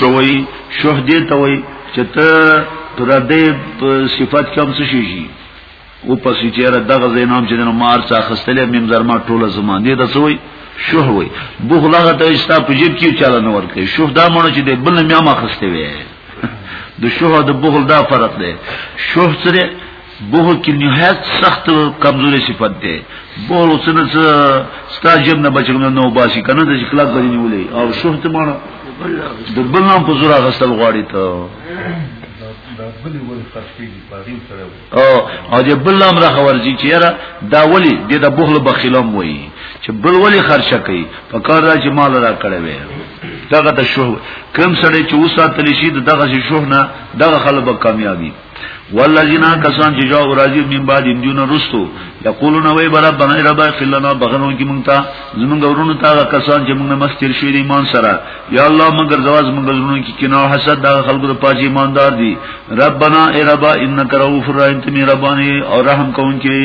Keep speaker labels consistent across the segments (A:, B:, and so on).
A: ته وای شهدی ته وای چې ته تر دې صفات کم څه شي شي او پسې چې را دغه زینام چې نو مار څخه خستلې مم زرما ټوله زمان دي د سوی شوه وي بوغلا ته استا په جیب کې چاله نه ورکې شوه دا مونږ چې د بل میا ما خسته وي د شوه د بوغل دا فرق دی شوه سره بوه کې نهایت سخت کمزوري صفت ده بوه وسنه ستا جب نه بچنه نو باسي کنه د اخلاق غوړي نیولې او شهرت مانه د بل نام په زور غسل غواړي ته او او د بل نام را خورځي چې را دا ولي د د بوخل بخیلم وای چې بل ولي خرچه کوي په کار راځي مال را کړی وي دغه د شوه کم سړی چې وساتلی شي دغه شوه نه دغه خلک کامیابی والذین کسان چې جاو راځي من بعد دیونه رستو یقولون وای برا بنای ربا خلنا بغنو کی مونږ ته زمونږ ورونو ته کسان چې مونږ مخ تیر شوی ایمان سره یا الله مگر زواز مونږ ورونو کی کنا حسد دا خلکو ته پاجي ایماندار دي ربنا ای ربا انک رؤوف الرحیم تمی ربانی او رحم کون کی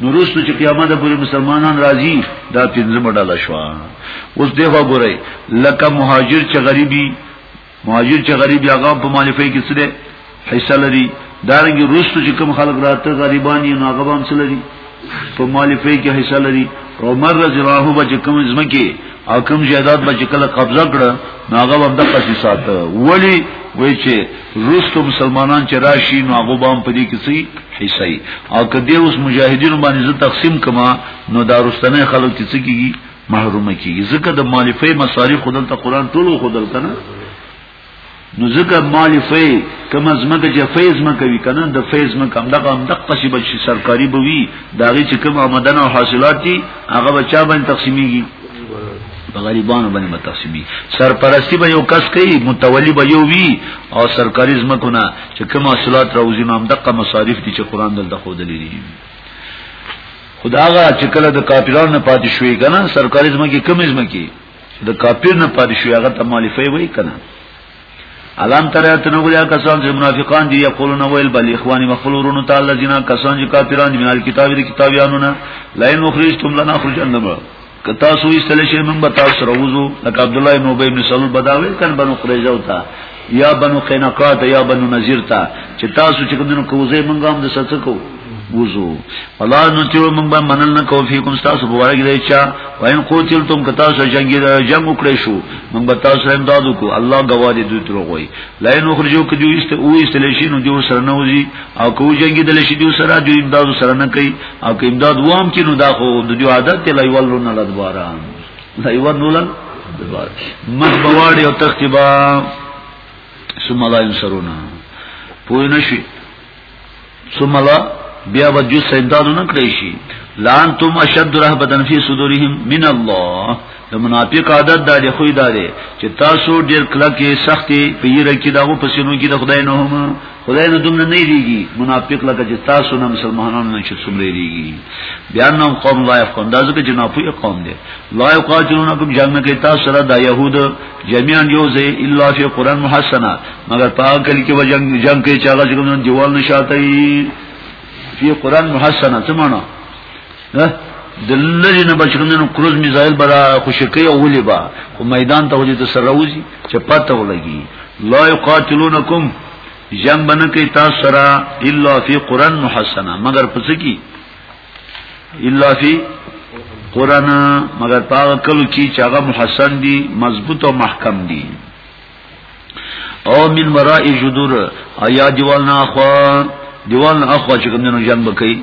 A: نورستو چې قیامت پورې مسلمانان راځي دا پنځه مډاله شو اوس دیغه ګورئ لکه مهاجر چې غریبي مهاجر چې غریب یا غاب په مالفه کې څه ده حصہ لري دارنګ رستو چې کوم خلک راته غریبان یې نو هغه هم څه لري په مالفه کې حصہ لري عمر رضی الله عنه چې کوم ځمکه او کوم جیداد به چې کله قبضه کړه نو هغه هم د قصې ساته ولی وای چې رستو مسلمانان چې راشي نو هغه به هم په دې کې څه حصہ او کدی اوس مجاهدینو باندې زه تقسیم کما نو دا رستنه خلک چې څه کیږي محروم کیږي ځکه د مالفه مصارف خدل ته قران ټول خدل کنه نو ځکه مالفه کما زمکه چې فیض مکه وی کنه د فیض مکه هم دغه هم دغه شی بچی سرکاري بوي داږي چې کوم آمدن او حاصلات دي هغه بچا باندې تقسیمیږي په غریبانو باندې متقسمي سرپرستی به یو کس کوي متولی به یو وی او سرکاري زمکه نه چې کوم حاصلات راوځي نو هم دغه مصارف دي چې قران دلته خو دلی دي خداغه چې کله د کاپیرانو نه پاتې شوې کنه سرکاري ځمکه کمې ځمکه د کاپیر نه پاتې شوې هغه ته مالفه وي کنه الان تر ته نو غوډه کسان چې منافقان دي یقولون ویل بل اخواني مخلورون تعالی جنا کسان چې کافران دي مال کتاب دي کتابیانو نه لاین مخرج تم لنا خرج انما که تاسو ایستل شي موږ به تاسو سره وځو لکه عبد الله بن ابي بن سلول بداوي کله بنو قريظه وتا یا بنو قینقاع ته یا بنو نذیر ته چې تاسو چې کوم نو کوزه موږ هم د سڅ کو وزو الله نو چې موږ به منل نه کو فیکم تاسو په وړه کې دی چا وین قوتلتم که تاسو جنگ جنگ وکړې شو موږ به تاسو هم دادو کو الله گواه دې دوی تر وای لاین خرجو کې دوی است او استلیشین دوی سره نه وزي او کو جنگ دلشي دوی سره دوی امداد سره نه کوي او که امداد وام کې نو دا خو د جو عادت ته لایول نه لدواره لایول نه لن دواره مخ بواړي او تختبا ثم لا ينصرون پوه نشي ثم لا بیا به جو سیدانو نه کړی شي لان تم اشد رهبتن فی صدورهم من الله د منافق عادت دا دی خو دا دی چې تاسو ډیر کلکې سختي پیره کې دغه پسینو کې د خدای نه هم خدای نو دومره نه دیږي منافق لکه چې تاسو نه مسلمانانو نه چې څومره دیږي بیا نو قوم لا قوم دا ځکه چې ناپوهه قوم دی لا قاتلون کوم جنگ کې تاسو سره د يهود جميعا یو ځای الا فی قران محسنا مگر په کلی کې وجنګ جنگ کې چاغه څنګه دیوال نشاته فی قران محسنا څه معنی نه د لری نه بچکندنو کروز میزایل برا خوشکی او ولی با خو میدان ته وځي ته سره وځي چې پته ولګي لا یقاتلونکم جنگ بنه کوي تاسو سره الا فی قران محسنه مگر پس کی الا فی قران مگر پاغه کلو کی چې هغه محسن دي مضبوط او محکم دي او من وراء جدور ایا دیوالنا اخوا دیوالنا اخوا چې کوم نه جنگ بکئی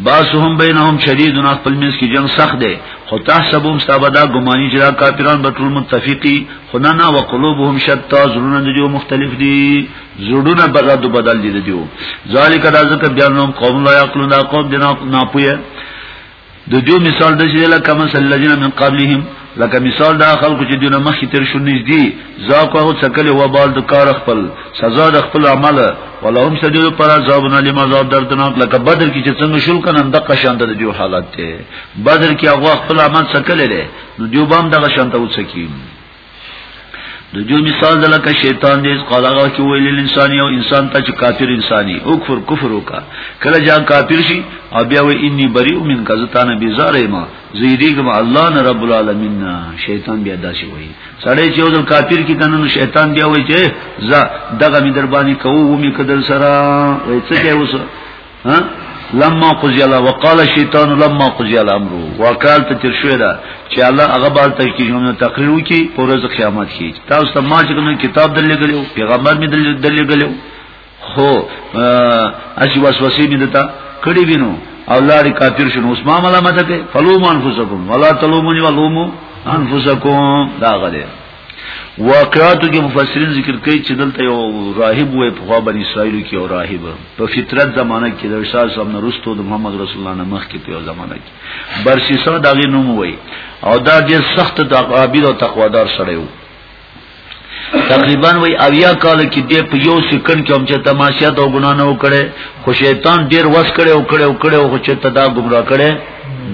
A: باسهم بینهم شدید نه خپل منځ کې جنگ سخت دی خو تحسبهم استابدا ګمانی چې دا کافران به ټول متفقی خو نه نه وقلوبهم شتا زړونه د جو مختلف دي زړونه بغد بدل دي دیو ذالک دا ذکر بیانوم قوم لا یقلون دا قوم دنا ناپوهه د جو مثال د چې لکه مثل الذين من قبلهم لکه مثال دا خلکو چې دونه مخې تر شو نږدې ځاکو هغه څکلې و بال د کار خپل سزا د خپل عمل ولهم سجدو پر عذابنا لما عذاب دردناک لکه بدر کې چې څنګه شول کنه د قشان د دیو حالت ته بدر کې هغه خپل عمل څکلې ده نو دیو بام دغه شان ته وڅکیم د جو مثال د لکه شیطان دې قال هغه چې ویل انسان یو انسان ته چې کافر انساني او کفر کفر وکا کله جا کافر شي او بیا وی انی بری من کزتانه بیزاره ما زیریګم الله نه رب العالمین نه شیطان بیا داسې وایي سړی چې یو ځل کافر کی کنه نو شیطان بیا وایي چې زه دغه می در باندې کوو و می کدل سره وایي څه کوي اوس ها لما قضی الله وقال الشیطان لما قضی الامر وقال ته تر شوې ده چې الله هغه بار ته کې جمله تقریر وکي پر ورځ قیامت کې تاسو ته ما چې کوم کتاب دلګلو پیغمبر می دلګلو خو اسی وسوسه می دتا کړي وینو او لاري کافر شون اوس ما ملامت ته فلوم انفسکم ولا تلومونی ولومو انفسکم دا غلې واقعاتو کې مفسرین ذکر کوي چې دلته یو راهب وې په خوا بنی اسرائیل کې یو راهب په فطرت زمانہ کې د رسول صاحب نه رستو د محمد رسول الله نه مخ کې په یو زمانہ کې برسیسه دغه نوم وې او دا ډېر سخت د عابد او تقوادار سره یو تقریبا وی اویا کال کې دی په یو سکند کې هم چې تماشا ته ګنا نه وکړي خو شیطان ډیر وس کړي او کړي او کړي او چې تدا ګمرا کړي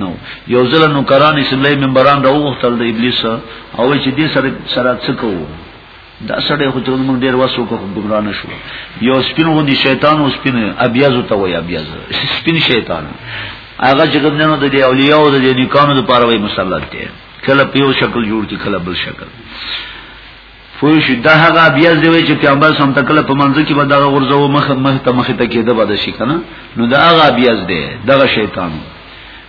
A: نو یو ځل نو کران اسلامي منبران راوغتل د ابلیس او چې دې سره سره څه کوو دا سړی خو ټول موږ ډیر وسو کو ګمرا نه شو یو سپین غوندي شیطان او سپین ابیاز ته وای ابیاز سپین شیطان هغه چې کوم نه د اولیاء او د نیکانو لپاره وای مسلط دی کله په یو شکل جوړ کی کله بل شکل فوش دا هغه بیا زوی چې پیغمبر سم تکله په منځ کې به دغه غرزو مخ مخ ته مخ ته کېده بده شي کنه نو دا هغه بیا زده دغه شیطان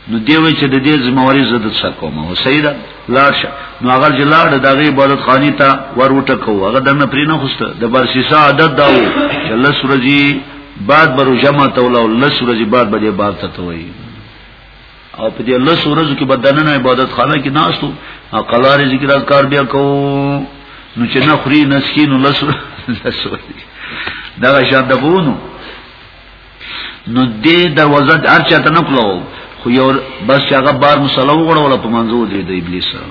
A: نو دیو چې د دې زمواري زده څه کوم او سیدا لاړ شه نو هغه جلاړ دغه عبادت خانی ته ور وټه کو هغه دنه پرینه خوسته د برسیسا عادت داو چې الله سورجی بعد برو جمع تولا الله سورجی بعد بده بار ته توي او په دې لس ورځو کې بدننه عبادت خانه کې ناستو او قلار ذکر اذکار بیا کو نو چې نه خوري نه سکین نو لس لس دا شان دغونو نو دې دروازه ارچا ته نکلو خو یو بس هغه بار مصالحه وغړول په منځو دې د ابلیس سره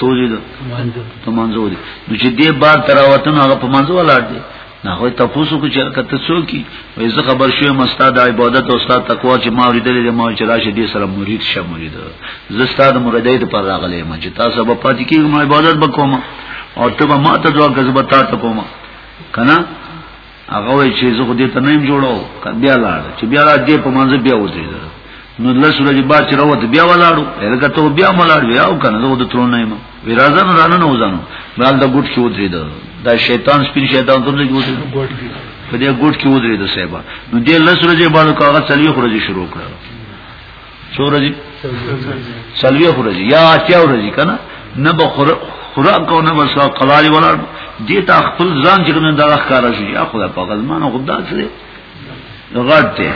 A: څوځي ده په منځو دي نو چې دې بار تراوتن هغه په منځو ولاړ دي نه هوی تاسو کو چې کته څوک وي زه خبر شوم استاد عبادت او استاد تقوا چې ما ورېدل دي ما چې راشه دې سره مرید شه مرید زه استاد مریدای ته پر راغلې ما چې تاسو به پاتې کیږم عبادت وکوم او ته به ما ته دعا کوي زه به تاسو کوم کنه هغه وای چې زه خو دې ته نه يم جوړو بیا لاړ چې بیا لاړ دې په منځ بیا وځي نو لس ورځې بعد چې راوته بیا ولاړو هرګه ته بیا ملاړ بیا او کنه زه د ترون نه یم وی راځه نه رانه نه وځانو بل د ګټ کې ودرې ده دا شیطان سپین شیطان ته نه ګوتې په دې ګټ کې ودرې ده صاحب نو دې لس ورځې بعد کاغذ چلیو خورځي شروع کړو څو ورځې سلوي ورځې یا اتیا ورځې کنه نه به خوراک کو نه بس قضالی ولا دې تا خپل ځان چې کوم دا ښکارا شي یا خدای په غلمانه خدا سره غړ ته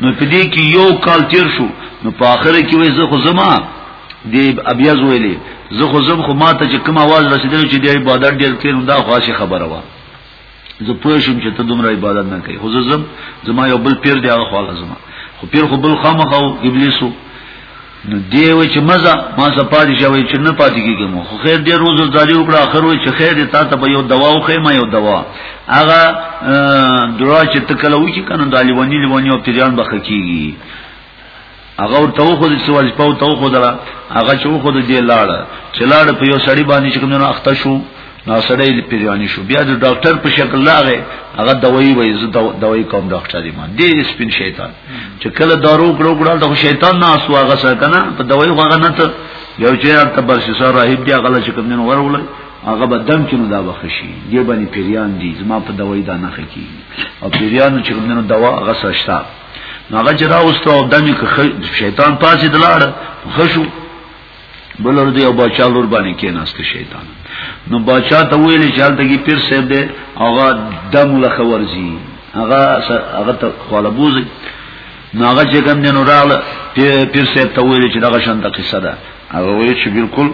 A: نو په دې کې یو کال تیر شو نو په اخر کې وې زه خو زما دی ابیاز ویلې زه خو زم خو ماته چې کوم आवाज رسیدل چې دی عبادت ډیر کړم دا خاصه خبره وه زه پوه شم چې ته دومره عبادت نه کوي خو زه زم زما یو بل پیر دی هغه خواله زما خو پیر خو بل خامخ او ابلیسو نو دی و چې مزه ما سپاړی شوی چې نه پاتې کیږم خو خیر دې روز زاري وکړه اخر و چې خیر تا ته یو دوا او خیمه یو دوا هغه درا چې تکلو چې کنه د لیوانی لیوانی او پیران بخکیږي هغه ورته خو د سوال په تو خو دلا هغه چې خو د دې لاړ چې لاړ په یو سړی باندې چې کوم نه اخته شو نو سړی دې پیرانی شو بیا د ډاکټر په شکل لاغه هغه دوايي وایي زه دوايي کوم ډاکټر دی مان دې سپین شیطان چې کله دارو کړو کړو د شیطان نه اسو هغه سره کنه په دوايي هغه نه ته یو چې هغه بر شي سره راهب دی هغه چې کوم نه ورول هغه به دم کې نو دا بخشي دې باندې پیریان دي زما په دوايي دا نه خکی او پیریانو چې کوم نه دوا هغه سره هغه چې راوستو او دمه شیطان پاسې دلاړ خشو بلور دی او بچا لور باندې کې ناست شیطان نو بچا ته ویل چې حالت کې پیر صاحب دی هغه دم لخه ورزي هغه هغه ته خاله بوزي ناغه چې کوم دینو رااله پیر صاحب ته ویل چې دغه شان د قصه ده هغه ویل چې بالکل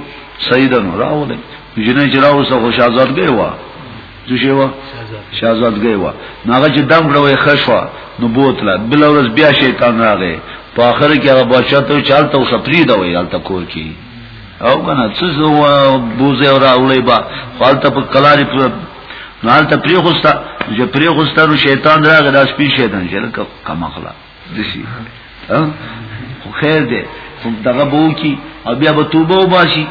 A: صحیح ده نو راولې جنې چې راوسه خوش آزاد گئے وا څه شي وا شاهزادګي وا ناغه چې دم کړوي خشوا نو بوتله بل ورځ بیا شیطان راغی په اخر کې هغه بادشاہ ته چالت او سپری دا وی حالت کور کې او کنه څه زو بوزه او راولې با حالت په کلاري پر نو حالت پری خوستا چې پری خوستا نو شیطان راغی دا سپی شیطان چې کما خلا دشي خو خیر دی خو دغه بو کی او بیا به توبه وباسي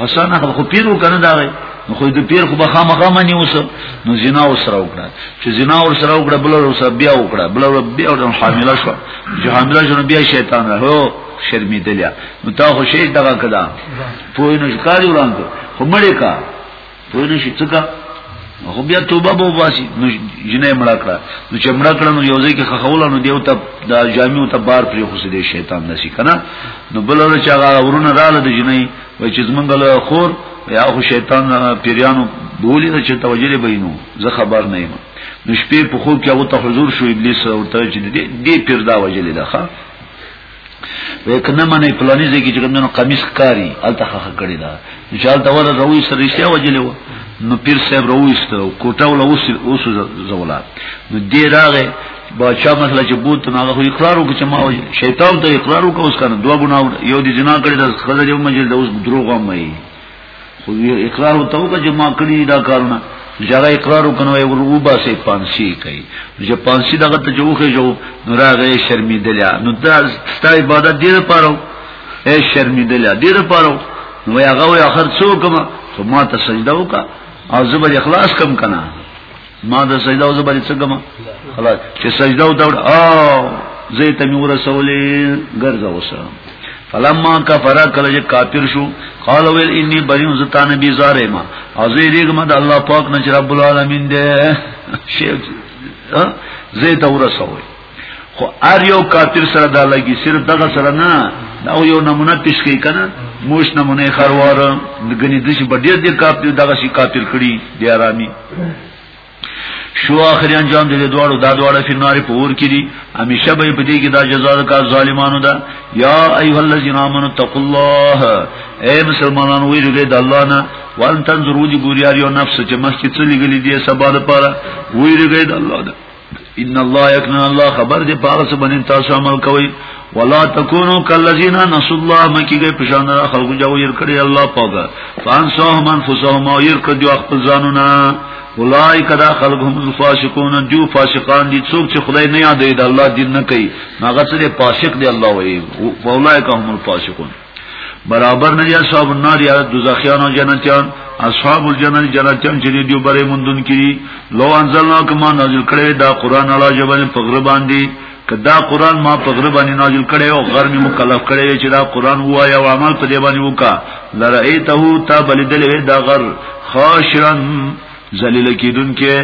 A: حسن خو پیرو کنه دا وي نو خو د پیر خو به خامخا منی اوس نو زنا وسره وکړه چې زنا وسره وکړه بل وسره بیا وکړه بل بیا د حامله شو چې حامله شو بیا شیطان راو شرمیدلیا نو تا خو شی دغه کړه پوی نو ښکاری ورانته خو مړی کا پوه نه شي څه خو بیا توبه به واسي نو جنې مړه کړه نو چې مړه کړه نو یو ځای کې خخول نو دیو ته د جامعو ته بار پرې خو سي شیطان نسی کنه نو بل ور چې هغه ورونه رااله د جنې وای چې زمونږ له خور یا خو شیطان پیریانو بولی چې توجه لري بینو زه خبر نه یم نو شپې په خوب کې هغه ته حضور شو ابلیس او ته چې دې پیر دا وجلې ده ښا وکنه منه پلاني ځکه چې کومنه قمیص کاری الته خخه کړی دا چې الته وره روي سره رښتیا وجلې و نو پیر صاحب رويست کوټه ول اوس اوس زولا نو دی راغه بادشاہ مسله چې بوت نه هغه اقرار وکړي چې ما شیطان ته اقرار وکړ اوس کنه دوه ګناه یو دي جنا کړی د خزر یو مجل د اوس دروغ مې خو اقرار ته وکړه چې ما کړی دا کارونه جګه اقرار وکنه وي ورو باسي پانسي کوي چې پانسي دغه ته جوخه جو نو راغې شرمیدل نو دا ستا عبادت دې لپاره اے شرمیدل دې لپاره نو هغه وي اخر څوک ما ته سجده وکړه او زبر اخلاص کم کنه ما د سجده او زبر څه کوم خلاص چې سجده او دور او زه ته مې ورسولې ګرځا وسه فلما کفر کله چې کافر شو قال ویل انی بریم زتا نبی زاره ما او زه دې کوم د الله پاک نه چې رب العالمین دې شیخ زه ته ورسولې خو ار یو کافر سره دا لګي صرف دغه سره نه دا یو نمونه پیش کوي کنه موش نمونه خروار غني د شي بډیر دي کافر دغه شي کافر کړي دی آرامي شو اخر انجام دې دواړو دا دواړه فناري پور کړي همیشه به په دې کې دا جزاء کا ظالمانو دا یا ایه الذین آمنو تقوا الله اے مسلمانانو ویریږئ د الله نه وان تنظروا دی ګوریار یو نفس چې مخکې څه لګلې دي سبا لپاره ویریږئ د الله نه ان الله یکن الله خبر دې پاره څه باندې تاسو عمل کوي ولا تکونو کلذین نسوا الله مکیږي پښان را خلقو جو ير کړی الله پاک فانسوهم انفسهم او ير کړی خپل ځانونه اولای کدا خلق هم الفاسقون جو فاسقان دي څوک چې خدای نه یادې د الله دین نه کوي هغه څه فاسق دی الله وایي اولای کا هم الفاسقون برابر نه دي اصحاب النار یا دوزخیان او جنتیان اصحاب الجنت جنتیان چې دیو بره مندون کړي لو انزلنا کما نازل کړي دا قران علا جبل په غره باندې کدا قران ما په غره باندې نازل کړي او غر می مکلف کړي چې دا قران وایا او عمل په دی باندې وکا لرایته تا بلدل دا غر خاشرن ذلیل کیدونکې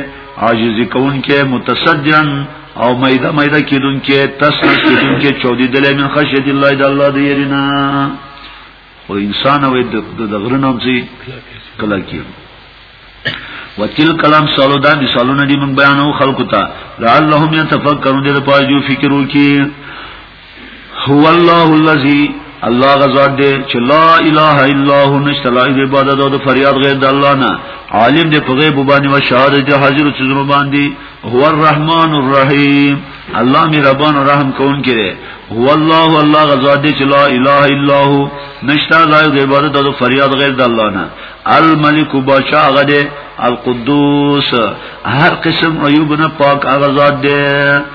A: عاجزی کونکې متصدیان او مایده مایده کیدونکې تسنس کیدونکې چودی دلې من خشیت الله د الله دی یرینا او انسان او د غرنوم سي کلا کی وتل کلام سالو دا مثالونه دي من بیانو خلقو ته لعلهم يتفکرون دې په جو فکر وکي هو الله الذي الله غزاد دې چې لا اله الا هو نشته لا عبادت او فریاد غیر د الله نه عالم دې په غیب باندې او شهادت دې حاضر چې زمو باندې هو الرحمن الرحیم الله می ربان او رحم کون کړي هو الله الله غزاد دې چې لا اله الا هو نشته لا عبادت او فریاد غیر د الله نه الملک بادشاہ هغه دې القدوس هر قسم عیوب نه پاک هغه ذات دې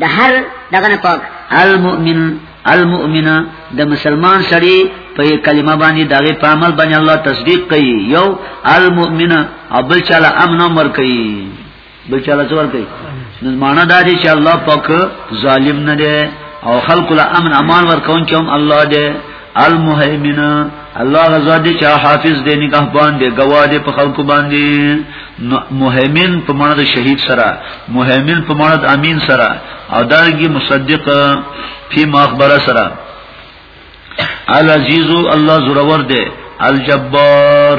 B: د هر دغه نه پاک
A: المؤمن المؤمن د مسلمان سړی په کلمه باندې دغه په عمل باندې الله تصدیق کوي یو المؤمن او بل چاله امن امر کوي بل چاله څور کوي نو معنا دا دی چې الله پاک ظالم نه دی او خلق له امن امان ورکون چې هم الله دی المهیمن الله غزا دې چې حافظ دې نگاه باندې گواه دې په خلکو باندې مهیمن په معنی د شهید سره مهیمن په معنی د امین سره او دارنګي مصدق فی مخبره سره العزیز الله زورور دې الجبار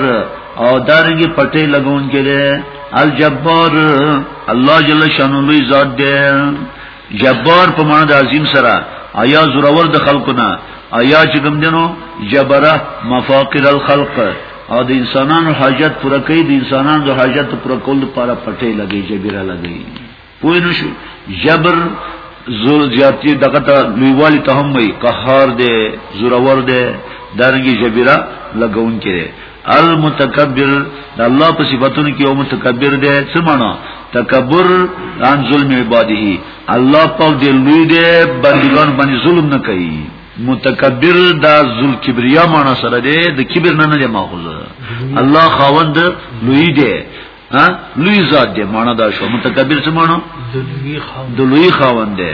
A: او دارنګي پټې لګون کې دې الجبار الله جل شانو لوی ذات دې جبار په معنا د عظیم سره ایا زورور د خلکو نه ایا چې کوم دینو جبره مفاقر الخلق او د انسانانو حاجت پوره کوي د انسانانو د حاجت پوره کول لپاره پټې لګي جبره لګي پوه نه شو جبر زور زیاتی دغه ته لویوالی ته هم وي قهار دی زورور دی درنګي جبره لګون کړي المتکبر د الله په صفاتونو کې او متکبر دی څه معنا تکبر عن ظلم عباده الله په دې لوی دی بندګان باندې ظلم نه کوي متکبر دا ذل کبریا معنا سره دی د کبر نه نه ماخوذه الله خاوند لوی دی ها لوی ذات دی معنا دا شو متکبر څه معنا د لوی خاوند دی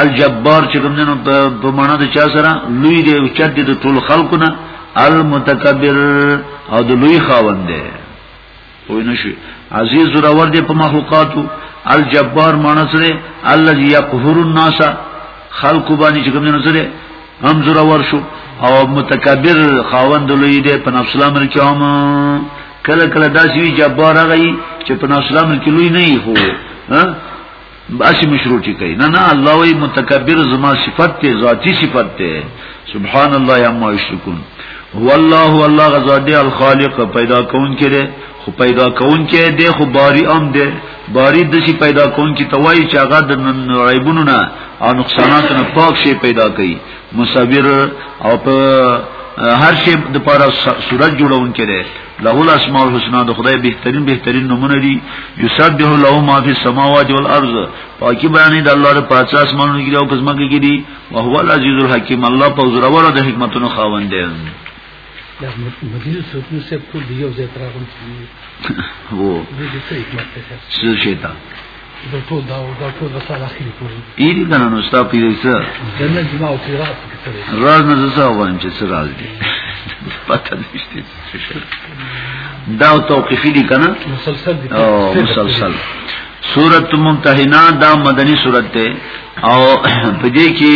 A: الجبار چې کوم جنو په معنا د چا سره لوی دی او چت دی د ټول خلکو نه المتکبر او د لوی خاوند دی خو نه شي عزیز زورور دی په مخلوقاتو الجبار معنا سره الذي يقهر الناس خلق باندې چې کوم جنو سره هم زورور شو او متکبر خاوند لوی دی په نفس الامر کې هم کله کله داسې جبار غي چې په نفس الامر کې لوی نه هي هو ها باسی مشروطی کوي نه نه الله وی متکبر زما صفت ته ذاتی صفت ته سبحان الله یما یشرکون هو الله والله غزادی الخالق پیدا کون کړي خو پیدا کون کې دی خو باری ام دی باری د شي پیدا کون کې توای چې هغه د عیبونو نه او نقصاناتو نه پاک شي پیدا کوي مصبر او په هر شی د پاره صورت جوړون کې دی له الاسماء الحسنا د خدای بهترین بهترین نمونه دي یسبح له ما فی السماوات والارض پاکي بیانې د الله لپاره پاتې اسمانونو کې او پزماګه کې دي او هو العزیز الحکیم الله په زړور د حکمتونو خاوند دی
C: دا مدیر سوتنو سب ټول دی یو ځای تراغون
A: وو
C: څه شي تا
A: د ټول
C: دا او دا ټول وسال اخلي پوری
A: پیری کنه نو ستا پیری څه
C: جنه جما او پیرا څه
A: راز نه زه وایم چې څه راز دي پته نشته دا توقیفی دي کنه
C: مسلسل دي
A: او مسلسل سورۃ ممتحنه دا مدنی سورۃ ده او په دې کې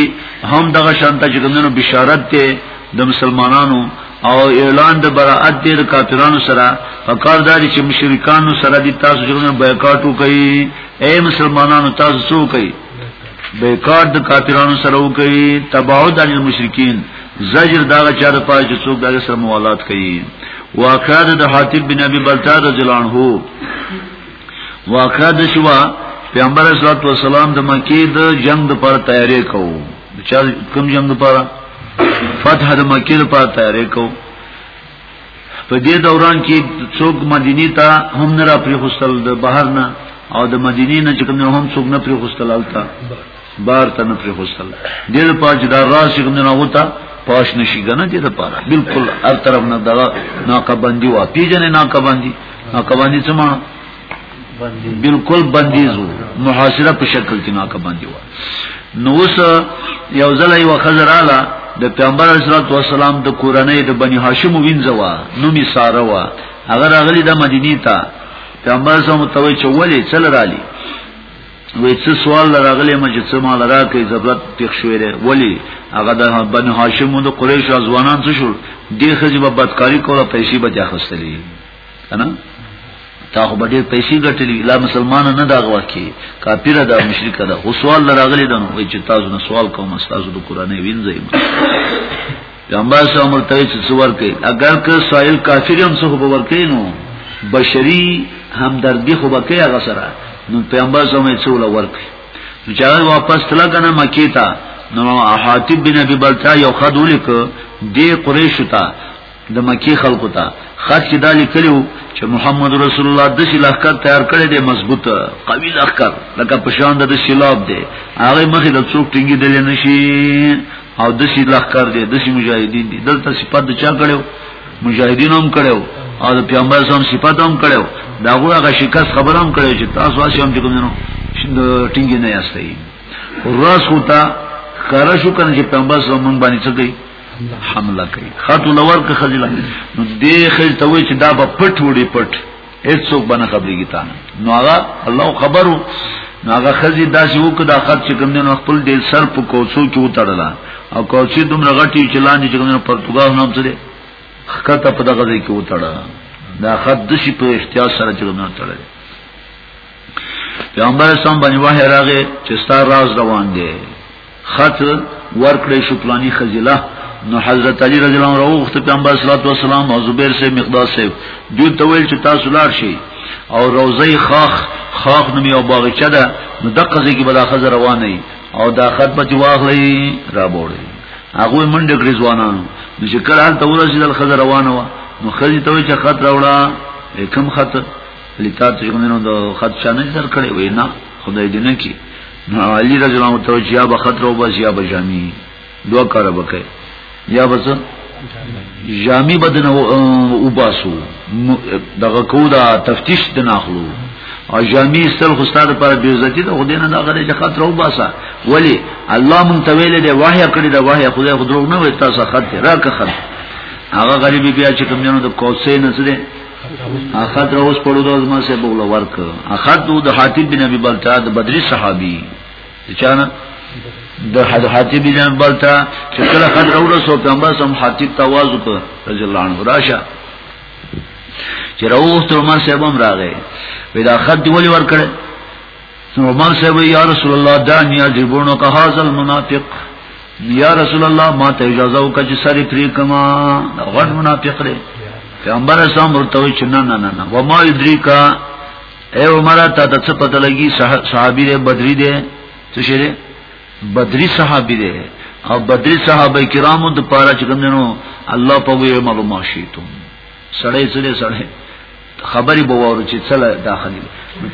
A: هم دغه شانته چې کومو بشارت ده د مسلمانانو او اعلان د براءت دې د کافرانو سره فقار داري چې مشرکانو سره دي تاسو څنګه بایکاټ وکړي اے مسلمانانو تاسو څه وکړي بایکاټ د کافرانو سره وکړي تباعد عن المشرکین زجر دا چا د پاج څوک دغه سره موالات کوي واقعات د حاتب بن ابي بلتار رضی الله عنه واقعات شوا پیغمبر اسلام والسلام د مکی د جنگ د پر تیاری کوو د چا کوم جنگ لپاره فتح د مکې لپاره تیارې کو په دې دوران کې څوک مدینه ته هم نه را پری خوستل د بهر نه او د مدینه نه چې کوم هم څوک نه پری خوستل الته بار ته نه پری خوستل دې لپاره چې دا راز چې کوم نه وتا پاش نشي کنه دې لپاره بالکل هر طرف نه دا ناکبندي وا پیجنې ناکبندي ناکبندي څه معنی بالکل بندیزو محاصره په شکل کې ناکه باندې و نو اوس یو ځل یو خزراله د پیغمبر اسلام والسلام د کورنۍ د بنی هاشم وینځوا نو می ساره وا هغه راغلی د مدینې ته پیغمبر سم توي چې ولې چل رالی وې څه سوال راغلی مې چې څه مال راکې زبرت تخ شوې ده ولی هغه د بن هاشم د قریش ځوانان څه شو دې خځه په بدکاری کوله پیسې به ځخستلې کنه تا خو ډېر پیسې ګټلې لا مسلمان نه دا غوا کې کافر دا مشرک دا خو سوال لراغلی دا نو چې تاسو نه سوال کوم تاسو د قران وینځئ پیغمبر صلی الله علیه وسلم څور کې اگر که سائل کافر هم څه خبر کې نو بشری همدردی خو به کې هغه سره نو پیغمبر صلی الله علیه وسلم څول ورک نو چې واپس تلا کنه مکی ته نو حاتب بن ابي بلتا یو خدول ک دی قریش ته د مکی خلکو ته خاص کې دا لیکلو چې محمد رسول الله د شلخکر تیار کړی دی مضبوط قوي لخر لکه پشان د شلاب دی هغه مخې د څوک ټینګي دل نه شي او د شلخکر دی د شي مجاهدین دي دلته صفات د چا کړو مجاهدین هم کړو او د پیغمبر سم صفات هم کړو دا هغه شکست خبره هم کړو چې تاسو واسي هم چې کوم نه ټینګي نه یاستئ راس هوتا کارا شو کنه چې پیغمبر سم مونږ باندې څه کوي حمله کوي خاتو لور که خزله نو دې خل ته وای چې دا په پټ وړي پټ هیڅوک باندې خبرېږي تا نو هغه الله خبرو نو هغه خزي داسې وکړه دا خط چې کوم نه خپل دې سر په کوڅو کې وتړله او کوڅې دومره غټي چې لاندې چې کوم نه پرتګال نام څه دي خطه په دغه ځای کې وتړله دا خط د شي په احتیاط سره چې کوم نه تړله پیغمبر اسلام باندې وحی راغې چې ستار راز روان دی خط ورکړې شو پلاني خزله نو حضرت علی رضی الله عنه وروخت پیغمبر صلی الله علیه وسلم او زبیر سے مقدار سے دوی ته ویل چې تاسو لار شي او روزه خاخ خاخ نومي او باغچه ده نو دغه ځای کې بل خزه روانه او دا خط په واخلې را بوړي هغه منډه کړې ځوانانو نو چې کله حالت ورسېدل خزه روانه و نو خزه ته چې خط راوړه کوم خط لیکات چې کومینو د خط چانه در کړې وې نه خدای دې نه کی نو علی رضی الله عنه ته یا به خط رو بس یا به جامی دوا کار وکړي یا بس جامی بدن او باسو دغه کو دا تفتیش د ناخلو او جامی سل خو ستاره پر بی عزتی ده خدای نه دا غره چې خط رو باسا ولی الله مون تویل دی وحی کړی دا وحی خدای خو درو نه وي تاسو خط راکه خط هغه غریبي بیا چې کوم جنو د کوسې نه سره اخد روز پړو د ازما سه بوله ورک اخد د حاتب بن ابي بلتا د بدري صحابي چانه د حد حاتب بن ابي بلتا چې کله خد روز سو پیغمبر سم حاتب تواز کو رضی الله عنه راشه چې روز تر ما سه بم راغې ودا خد دی ولي ورکړ نو ما سه یا رسول الله دانیا جبونو که هاذ المنافق یا رسول الله ما ته اجازه وکړه چې سری پری کما غټ منافق لري پیغمبر اسلام ورته وی چې نه نه نه نه و ما یدریکا اے عمر ته د څه پته لګي صحابي دی بدری دی څه شه دی بدری صحابي دی او بدری صحابه کرامو د پاره چې کوم دینو الله په وی معلومه شي ته سړی سړی سړی خبرې به وورو چې څله داخلي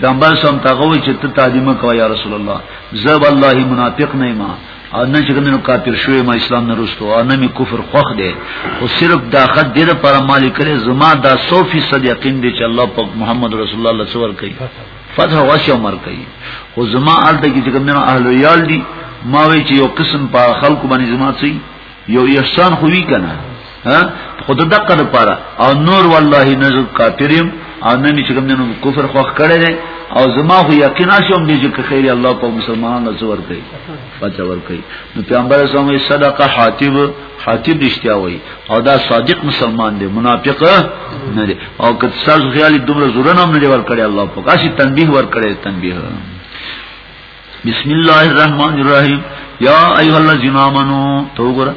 A: پیغمبر سم تاغوي چې ته تعظیم کوي یا رسول الله زه والله منافق نه ما او نه چې کومو کافر شوی ما اسلام نه رسو او نه می کفر خوخ دی او صرف دا خد دې لپاره مالک کړي زما دا 100% یقین دی چې الله پاک محمد رسول الله الله سور کوي فتح واش عمر کوي خو زما آل ته چې کومو اهل یال دي ما وی چې یو قسم په خلکو باندې زما سي یو احسان خو وی کنه ها خود دقه لپاره او نور والله نه کافریم او نه می چکم نه کفر خو کړی دی او زما خو یقینا شوم دی چې خیر الله په مسلمانانو له زور کوي پچا ور کوي نو پیغمبر اسلام یې صدقه حاتب حاتب رښتیا وای او دا صادق مسلمان دی منافق نه دی او که تاسو خیال دومره زور نه ور کړی الله په کاشي تنبیه ور کړی تنبیه بسم الله الرحمن الرحیم یا ایها الذین آمنو تو ګور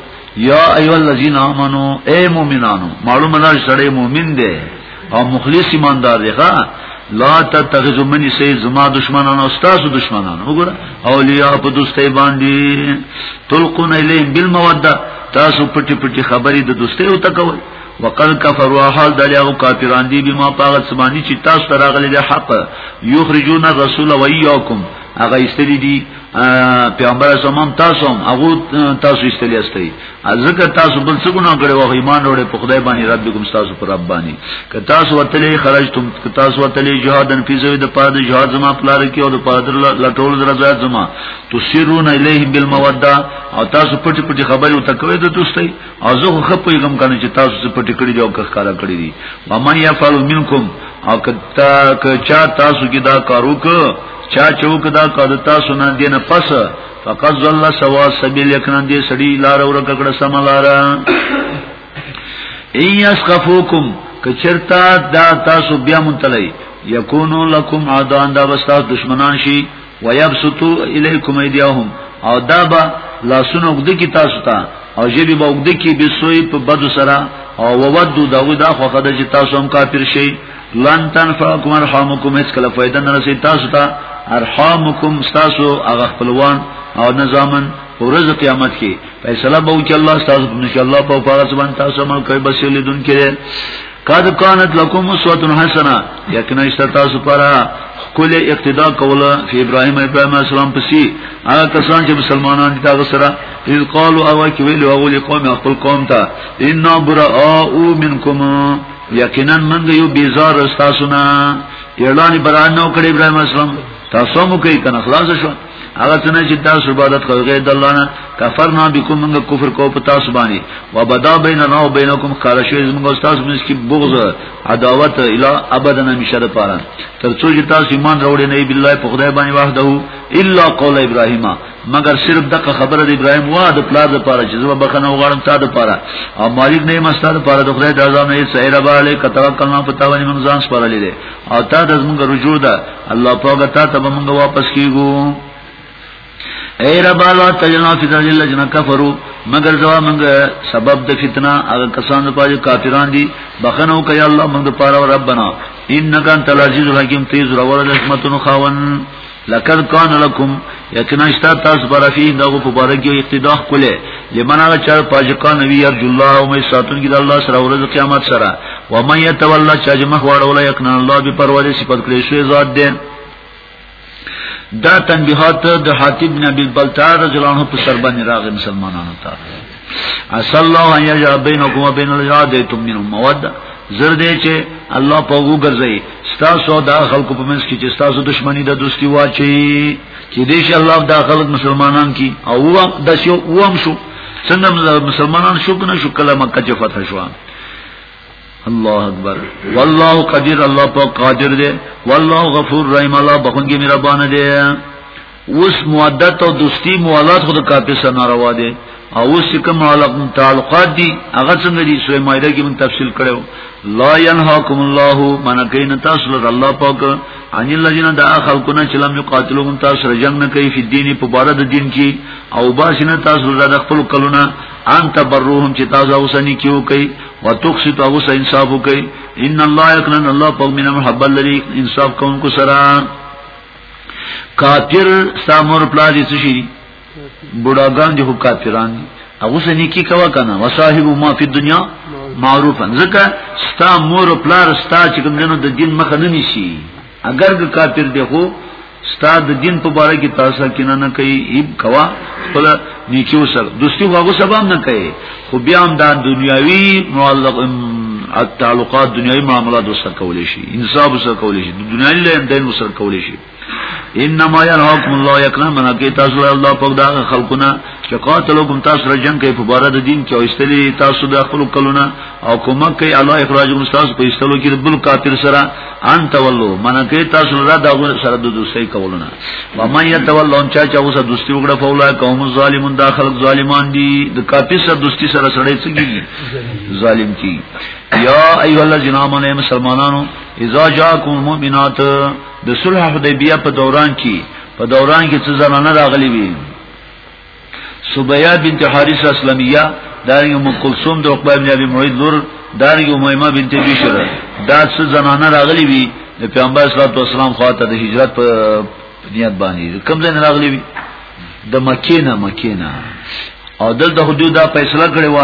A: یا ایها الذین آمنو اے مومنانو معلومه ده سړی مومن دی او مخلص ایماندار دی ښا لا تتخذوا منی سی زما دشمنان او تاسو دشمنان وګور اولیاء په دوستۍ باندې تلقون الیهم بالموده تاسو پټی پټی خبرې د دوستۍ او تکوي وقل کفروا حال دلی او کافران دی بما پاغت سبانی چې تاسو ته راغلی دی حق یخرجون الرسول و ایاکم هغه استلی دی پیغمبر سمم تاسو هم هغه تاسو استلی استئ ځکه تاسو بل څه ګناه کړی وو ایمان وروړي په خدای باندې رب کوم تاسو پر رب باندې که تاسو وتلې خرجتم که تاسو وتلې جهادن فی سبیل د پاره د جهاد زما پلار کې او د پاره د لټول درځه زما تسرون الیه بالموده او تاسو پټ پټ خبرې وتکوي د دوستۍ او زه خو خپوی غم کنه چې تاسو څه پټ کړی دی او که ښکارا کړی دی و من یفعل منکم او کتا که چا تاسو کې دا کارو ک چا چوک دا کار تاسو نه دینه پس فقط ظل سوا سبیل یکنان دی سړی لار اور ککړه سم لار ایس قفوکم کچرتا دا تاسو بیا منتلای یکونو لکم عادان دا بستا دشمنان شي ويبسطو الیکم ایدیهم او دا به لاسونه وګد کی تاسو ته او جبی به وګد کی به سوی په بدو سره او وودو دا ودا خو خدای چې تاسو هم کافر شئ لن تنفعکم ارحامکم هیڅ کله فائدہ نه رسي تاسو ته ارحامکم تاسو هغه خپلوان او نظامن ورځ قیامت کې فیصله به وکړي الله تاسو ان شاء الله په پاره سبحان تاسو عمل کوي بس لیدون کې قد كانت لكم اسوه حسنه یقینا تاسو پر خپل اقتدا کوله چې ابراهيم ابراهيم السلام پسې هغه کسان چې مسلمانان دي تاسو سره اذ قالوا او چې ویل او له قوم خپل قوم ته ان براء منكم یقینا من یو بیزار استاسو نه اعلان برانو کړ ابراهيم السلام تاسو مو کوي کنه خلاص شو هغه څنګه چې تاسو عبادت کوئ غیر الله نه کفرنا بكم موږ کفر کو په تاسو باندې وبدا بیننا و بینکم قال شو موږ تاسو موږ کې بغض عداوت اله ابدا نمیشه ده پاره تر څو چې تاسو ایمان راوړی نه بالله په خدای باندې وحده الا قول ابراهیم مگر صرف دغه خبره د ابراهیم وا د پلار د پاره چې زما بخنه وغواړم تا د پاره او مالک نه مستر پاره د خدای د اعظم نه سیر باندې کتاب کلمه پتا باندې موږ ځان سپارلې ده او تا د زمونږ رجوع ده الله پاک تا ته به مونږ واپس کیږو اے رب الله تجنا فی ذل الذین کفروا مگر زوا مونږ سبب د فتنه هغه کسان په پاره کافران دي بخنو کوي الله مونږ پاره ربنا انک انت العزیز الحکیم تیز رور د حکمتونو خاون لقد کان لکم یقینا اشتا تاسو پر فی دغه په باره کې اقتدا کوله لمن هغه چا پاجکا نبی ارج الله او مې ساتون کې د الله سره ورځ قیامت سره و مې يتولى چا چې مخ واړول یقینا الله به پرواله صفات کړی شوی ذات دی دا تنبیحات د حاتب نبی بلتار رضی الله عنه په سر باندې راغی مسلمانانو ته اصل الله ان یجعل بینکم و بین الذین تم منهم موده زر دې چې الله په وو ګرځي ستاسو دا خلکو په منځ کې چې ستاسو دښمنی د دوستی واچي چې دې شي الله دا خلک مسلمانان کی او هو د شو ووم شو څنګه مسلمانان شو کنه شو کله مکه چې فتح شو الله اکبر والله قدیر الله په قادر دی والله غفور رحیم الله بخون کې مهربان دی اوس مودت او دوستی موالات خود کافی سره ناروا دي او اوس کوم علق تعلقات دي هغه څنګه دي سوې مایده کې من تفصیل کړو لا ينهاكم الله من کین تاسو له الله پاک ان الذين دا خلقنا چې لم يقاتلوهم تاسو سره جنگ نه کوي په دیني په بار د دین کې او باسنه تاسو د خپل کلونه ان تبروهم چې تاسو اوسنی کیو کوي وتقسط اوس انصاف کوي ان الله يكن الله پاک من محب الذي انصاف کوونکو سره کافر سامور پلا دي څه شي بډاګان دي خو کافران دي هغه سني کی کوا کنه وصاحب ما فی دنیا معروفا ځکه ستا مور او پلار ستا چې کوم دینو د دین مخه نه نیسی اگر که کافر دی خو ستا د دین په باره کې تاسو کینه نه کوي ایب کوا خپل نیکیو سره دوستي هغه سبا نه کوي خو بیا هم دا دنیاوی معلق تعلقات دنیاوی معاملات وسره کولې شي انصاف وسره کولې شي د دنیاوی له دین وسره کولې شي انما ينهاكم الله يكرم من اكي تاسو له الله پاک دا خلقونه چې قاتلوکم تاسو را جنگ کوي په بار د دین کې او استلی تاسو د خپل کلونه او کومک کوي الله اخراجکم تاسو په استلو کې بل کافر سره ان تولو من کې تاسو له دا سره د دوستۍ کولونه و من يتولو ان چا چا اوسه دوستي وکړه فولا قوم ظالمون دا خلک ظالمان دي د کافي سره دوستي سره سړی څنګه ظالم کی یا ایو الله جنامو نه مسلمانانو اذا جاءكم المؤمنات د صلح حدیبیه په دوران کې په دوران کې څه زنانه راغلي وي سبیا بنت حارث اسلمیه دارنګ ام کلثوم د عقبه بن ابي معيط لور دارنګ اميمه بنت بشر دا څه زنانه راغلي وي د پیغمبر صلی الله علیه وسلم خواته د هجرت په نیت باندې کوم ځای راغلي وي د مکې نه مکې نه او دلته حدود دا فیصله کړې و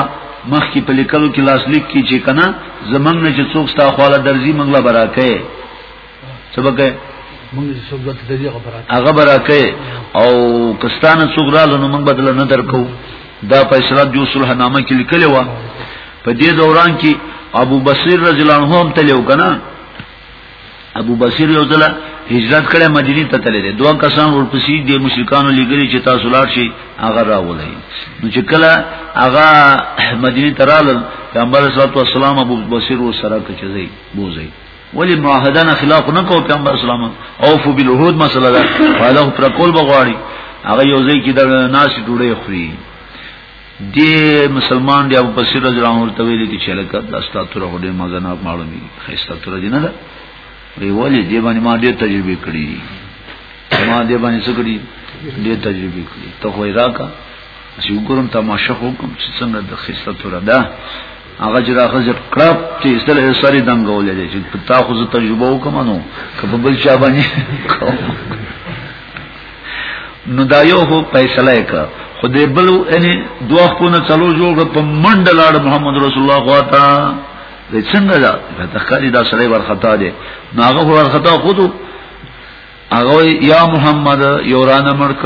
A: مخ کې په لیکلو کې لاس لیک کې چې کنه زمنګ نه چې څوک ستا خواله درځي منګله براکه سبکه
C: موږ څوک د دې غبرات
A: هغه براکه او کستانه څوک رالو نو موږ بدل نه درکو دا فیصله جو صلح نامه کې لیکل و په دې دوران کې ابو بصیر رضی الله عنه هم تلو کنه ابو بصیر یو ځله هجرت کړه مدینه ته تللی دوه کسان ورپسې د مشرکانو لګري چې تاسو لاړ شي هغه راولای نو چې کله هغه مدینه ته رالل پیغمبر صلی الله علیه وسلم ابو بصیر و سره کچځي بوزي ولی معاهده نه خلاف نه کو پیغمبر اسلام او فو بالعهود مسله ده فالو پر کول بغواړي هغه یو ځای کې د ناس ډوړې خوري دی مسلمان دی ابو بصیر رضی الله عنه ته ویل کی چې لکه د استاتوره غوډه مګه نه معلومي خيسته تر دې نه ده وی ولی دی باندې ما ډېر تجربه کړې ما دې باندې څه کړی دې تجربه کړی ته خو راکا چې وګورم تماشه وکم چې څنګه د خصلت را ده هغه چې راخه چې کړپ چې استل سری دنګولې دي چې تا خو زه تجربه وکم نو کله بل چا باندې نو دا یو هو فیصله وکړه خو دې بل یعنی دوه خونه چلو جوړ په منډه لاړ محمد رسول الله خواته د څنګه دا تخکاری دا سړی ورخطا دی ناغه ورخطا خودو هغه یا محمد یورانه مرک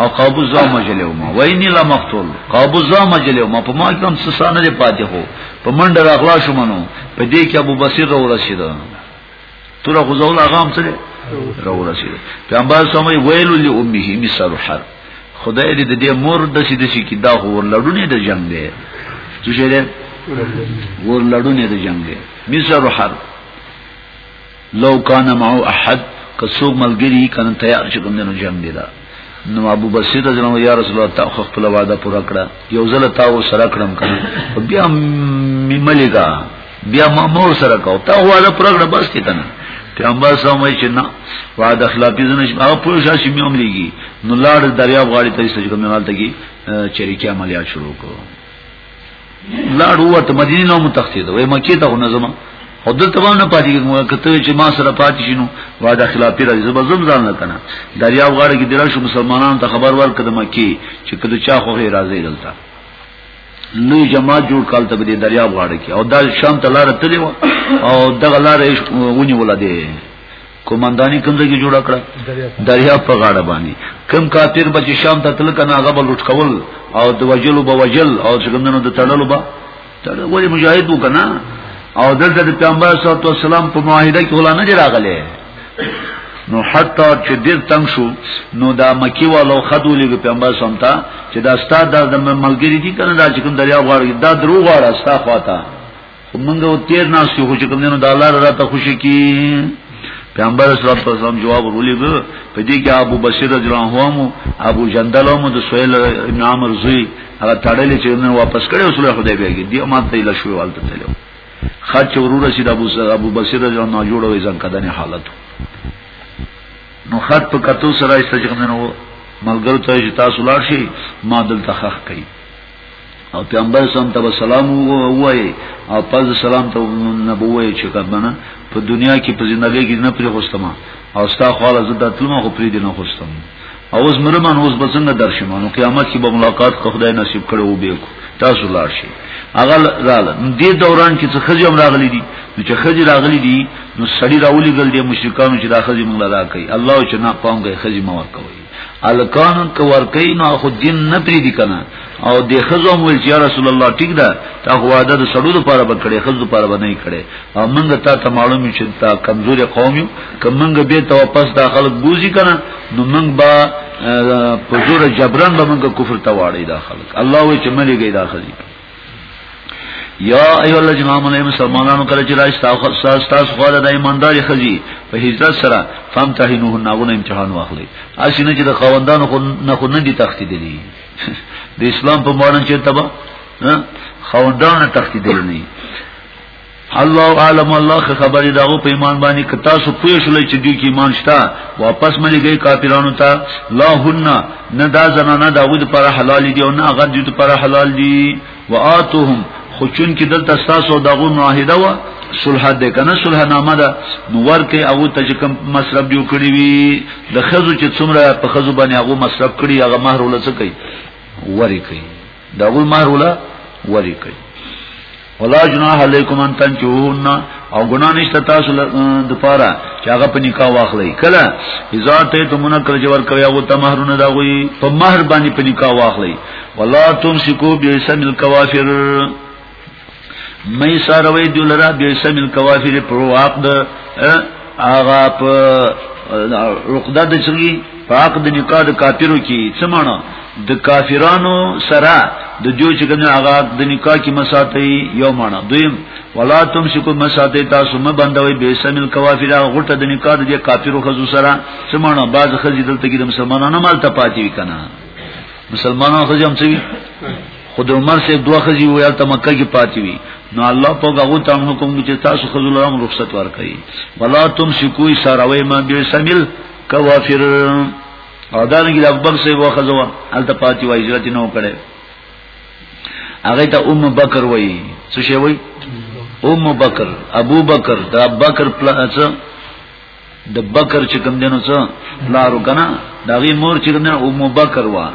A: او قابوزا مجلو ما ویني لا مقتول قابوزا مجلو ما په ما کوم سسانه دی پاتې هو په منډه راغلا شو منو په دې کې ابو بصیر را ورسید تر خو زول اغام سره را ورسید پیغمبر سمي ویل له امه مثال حر خدای دې دې مور د شي د شي کې دا هو لړونه د جنگ دی څه شه ور لړونه د جنگ دی مثال حر لو کان معو احد که څوک ملګری کنه تیار چې کوم دنو جنگ دی دا نو ابو بصیر رضی الله یا رسول الله تا خپل وعده پوره کړه یو ځل تا و سره کړم کنه بیا ملګا بیا ما مور سره کو تا وعده پوره کړه بس تی کنه پیغمبر صلی الله علیه وسلم نه وعده خلافی زنه هغه پوه شو چې میوم لګي نو لاړ دریاب غاړي ته سجده کومه حالت کې چریکه عملیات شروع کړو لاړ وته مدینه نو متختی دا وای مکی ته نه زما خود ته باندې پاتې کیږم کته چې ما سره پاتې شینو وا د خلافی راځي زما زم ځان نه کنه دریا وغاړه کې درا شو مسلمانانو ته خبر ورکړه مکی چې کله چا خو راځي دلته لوی جماعت جوړ کال ته دې دریا وغاړه کې او دا شام ته لار تللی او دغه لار یې ونی ولده کومندانی کوم ځای کې جوړ کړه دریا په غاړه باندې کم کاتیر بچ شام ته تل کنه هغه بل کول او د وجلو به وجل او څنګه د تړلو به تړل ولی مجاهد وکنه او دلته د پیغمبر صلی الله علیه وسلم په معاهده کې ولا نه راغله نو حتی چې ډیر تنگ شو نو دا مکی والو خدو لګ پیغمبر سمتا چې دا استاد د ملګری دي کنه دا چې کوم دریا غواړي دا درو غواړي استاد خواته موږ او تیر ناس یو چې کوم نه د الله را ته خوشی کی پیغمبر صلی الله علیه وسلم جواب ورولې به په دې کې ابو بصیر رضی الله عنه ابو جندل هم د سویل ابن عمرو زوی هغه تړلې چې نن واپس کړي او صلح حدیبیه کې دی ما ته له شوې والته تلو خرچ ورور رسید ابو ابو بصیر رضی الله عنه جوړ وې ځان کدنې حالت نو خط په کتو سره استجغنه ملګرو ته چې تاسو لاړ شي ما دلته خخ کړي او پیغمبر سم ته سلام وای او پس سلام ته نبوي چې کمنه په دنیا کې په ژوندۍ کې نه پرې خوستم او ستا خواله زه دتلم خو پرې دې نه خوستم او اوس مرمن اوس به څنګه درشم نو قیامت کې به ملاقات کو خدای نصیب کړي او به کو تاسو لاړ شي اغل رااله دې دوران کې څه خځې هم راغلي دي نو چې خځې راغلي دي نو سړی راولي ګل دې مشرکانو چې دا خځې موږ لا کوي الله چې نه پام کوي خځې ما ور کوي الکان کو ورکی نو خو جن نه پری دی کنه او د خزو مول چې رسول الله ټیک ده تا خو عادت سړو د پاره بکړي خزو پاره بنې کړي او موږ ته ته معلوم چې تا کمزوري قوم یو کمنګ به ته واپس داخله بوزي کنه نو موږ با په زور جبران به موږ کفر ته واړی داخله الله وې چې ملي گئی داخلي یا ایو الله جماعه مونږه مسلمانانو کله چې راځي تاسو تاسو خو د ایمانداري خزي په هجرت سره فهم تهینوه ناغونه امتحان واخلي اسینه چې د خوندانو خو نه خو نه دي تختی دي د اسلام په مورن چې تبا خوندانو تختی دي نه الله عالم الله خبرې داغو په ایمان باندې ک تاسو پوه شولې چې دوی کې ایمان شته واپس ملي گئی کافرانو ته لا هن نه دا زنانه داود پر حلال دي او نه هغه دي پر حلال دي واتهم خو چون کې دلته تاسو دغه معاهده و صلح ده کنه صلح نامه ده نو ورکه هغه ته کوم مصرف جوړ کړی وي د خزو چې څومره په خزو باندې هغه مصرف کړی هغه مہر ولڅ کوي ورکه دا غوی مہر ولا ولی کوي ولا جناح علیکم ان تنجوهن او ګنا نشته تاسو د پاره چې هغه په نکاح واخلي کله اذا ته تمنا کړ چې ور کوي هغه ته مہرونه دا غوي په مہر باندې په نکاح واخلي ولا تم سکو بیسن الکوافر مې ساروي دلرا به سمل کوافر پر واق د اغا په عقده د چرګي پاک د نکاح د کافرو کې څه معنی د کافرانو سره د جو چې کنه هغه د نکاح کې مساتې یو معنی دویم ولا تم شکو مساتې تاسو مې بندوي به سمل کوافر غټه د نکاح د کافرو خزو سره څه معنی باز خزې دلته کې د مسلمانانو مال ته پاتې وکنه مسلمانانو خزې هم څه خود عمر سے دوه خزي ویل ته مکه کې پاتې وي نو الله په هغه ته حکم کوي چې تاسو خذل هم رخصت ورکړي ولا تم سکوي ساروي ما به سمل کوافر او دا نه کې ابوبکر سه وه خزو حالت پاتې وای هجرت نه وکړي هغه ته ام بکر وای څه شي وای ام بکر ابو بکر دا بکر پلس د بکر چې کوم دینو څه لارو کنه دا غي مور چې کوم دینو ام بکر وای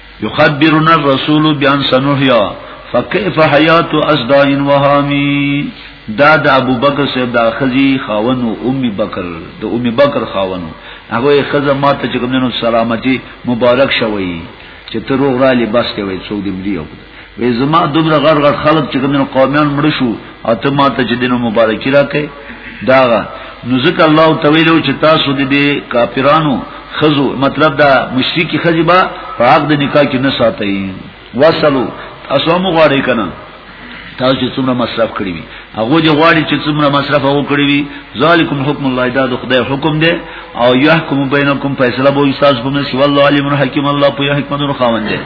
A: یخبرنا الرسول بیان سنحیا فكيف حيات ازداء وهامي دا د ابو بکر صاحب دا خزي خاون او ام بکر د ام بکر خاون هغه خزه ماته چې کوم نو سلامتی مبارک شوی چې تر روغ را لباس کوي څوک دې ملي او وې زما دومره غړ غړ خلک چې کوم قومیان مړ شو او ته ما ته چې دینو مبارکي راکې داغه نو ځکه الله تعالی چې تاسو دې کافرانو خزو مطلب دا مشرکی خزی با په حق د نکاح کې نه ساتي وصلو اسو مو غواړي کنه تاسو چې څومره مصرف کړی وي هغه دی غواړي چې څومره مصرف وکړي وي ذالکم حکم الله دا د خدای حکم دی او يحكم بينكم فیصله به استاد په مس والله علیم حکیم الله په حکمت خواوند دی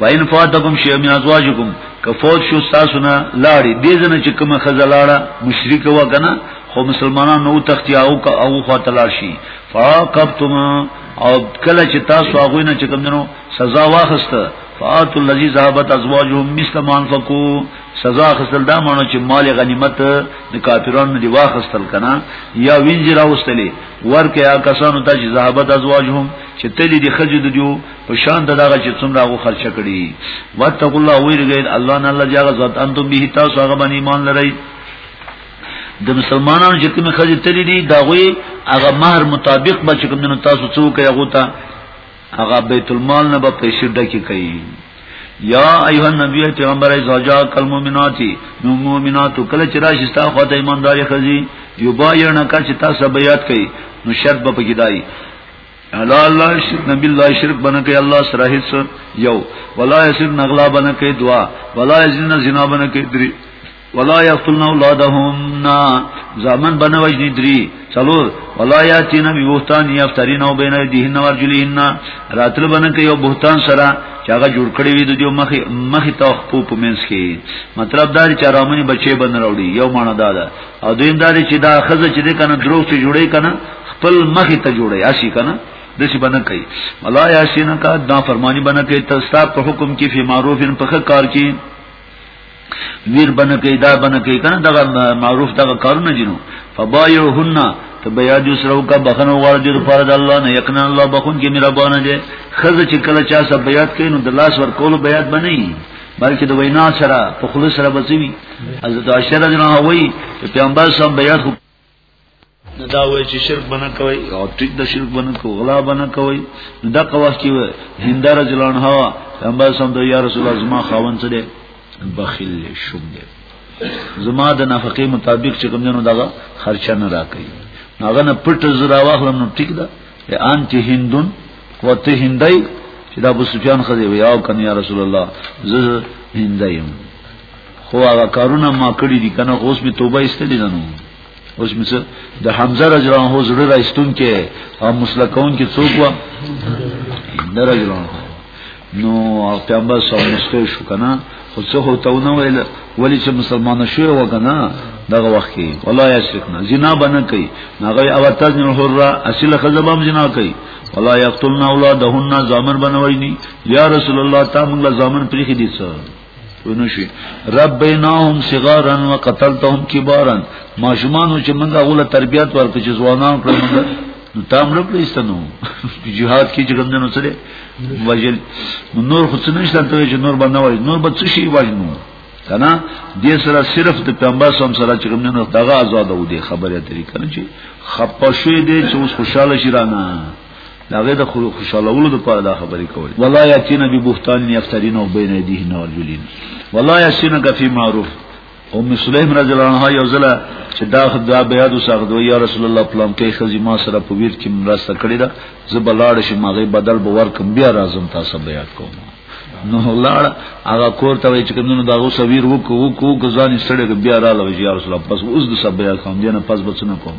A: وان فاتکم شی من ازواجکم کفوت شو تاسو نه لاړي دې زنه چې کومه خزلاړه مشرک و کنه خو مسلمانان نو تختی او او خو تلار شي فاقبتم او کله چې تاسو هغه نه چې کوم سزا واخسته فاتو الذی ذهبت ازواجهم مثل ما انفقوا سزا اخستل دا مانو چې مال غنیمت د کافرانو دی واخستل کنا یا وینځي راوستلې ورکه یا کسانو ته چې زهابت ازواجهم چې تلې دی خځې د دیو په شان د دغه چې څومره غو خرچ کړي واتقوا الله ویرګید الله نه الله جګه ذات انتم به تاسو هغه باندې ایمان لرئ د مسلمانانو چې کوم خځې تلې دي دا غوي هغه مہر مطابق به چې کوم تاسو څوک یې غوته هغه بیت المال نه به پیسې ډکې کوي یا ایها نبی پیغمبر ازاجا کل مومناتی نو مومناتو کله چې راشي تاسو خدای ایمانداري خزي یو با یو نه کچ تاسو بیات کوي نو شرط به پکیدای الا الله شرک نبی الله شرک بنه کوي الله سره هیڅ یو ولا یسر نغلا بنه کوي دعا ولا یزن زنا بنه کوي دري ولا یقتلن اولادهن زامن بنوجنی دری څلور ولا یاتینا بهتان یفترین او بین ایدیهن ورجلیهن راتل بنکه یو بهتان سره چې هغه جوړ کړی وي د یو مخې مخې ته خپو په منځ کې مطلب دا چې رامنی بچي بن راوړي یو معنی دا ده او دویم دا چې دا خزه چې د کنه دروغ چې جوړي کنه خپل مخې ته جوړي اسی کنه دسی بنه کوي ولا یاسین کا دا فرمانی بنه کوي تاسو په حکم کې فی معروفن په کار کې ویر بنه کې دا بنه کې کنه دغه معروف دغه کارونه جنو فبايعهن ته بیا دې سره وکا بخنه وغواړي دې لپاره د الله نه یقینا الله بخون کې مهربان دی خزه چې کله چا سره بیات کوي نو د لاس ور کول بیات بنئ بلکې د وینا سره په خلوص سره بچوي حضرت عائشہ رضی الله عنها وایي چې پیغمبر صاحب بیات نو دا وای چې شرک بنه کوي او ټیک د شرک بنه کو غلا بنه کوي نو دا قواس کې وای هندار جلان هوا پیغمبر سم د یا رسول الله زما خاون څه دی بخیل شوم دی زما د نفقې مطابق چې کوم جنو دغه خرچه نه راکړي هغه نه پټ زرا واخلم نو ټیک ده ان چې هندون وته هندای چې د ابو سفیان خدای وی او کنه یا رسول الله زه هندایم خو هغه کارونه ما کړی دي کنه اوس می توبه ایستلې ده نو اوس می څه د حمزه رضی الله عنه زړه راستون کې او مسلکون کې څوک و درج الله نو پیغمبر صلی الله علیه شو کنه خو څه هو ته نو ویل ولی چې مسلمان شو و کنه دغه وخت کې ولا یشرکنا زنا بنه کوي هغه او تاسو نه حره اصل خزبام زنا کوي ولا یقتلنا اولادهن زامن بنوي یا رسول الله تعالی موږ زامن پریخي دي څه ونشي ربیناهم صغارا وقتلتهم کبارا ما شومانو چې موږ غوله تربيات ورکړو چې ځوانان کړو موږ نو تام رب لیستنو جهاد کې چې کوم نه سره وجل نور خو څه نشته ته چې نور باندې وای نور به څه شي وجنو کنه دې سره صرف د پیغمبر سم سره چې کوم نه دغه آزاد و دي خبره طریقه نه چې خپه شوې دي چې اوس خوشاله شي رانه داغه د خوشالولو لپاره دا خبرې کوي ولا یاتین ببهتان یفترین او بین ایدیه نار جلین ولا یسینک فی معروف او مسلم رضی الله عنها یو ځله چې دا خدا بیا د ساغد یا رسول الله پلان کې خزی ما سره په ویر کې مرسته کړی دا زبلاړ شي ماغه بدل به ورکم بیا راځم تاسو بیا کوم نو لاړ هغه کور ته چې کومونو دا غو سویر وکړو کو ګزان سړی بیا رااله یا رسول الله پس اوس د سبیا کوم دی نه پس بچنه کوم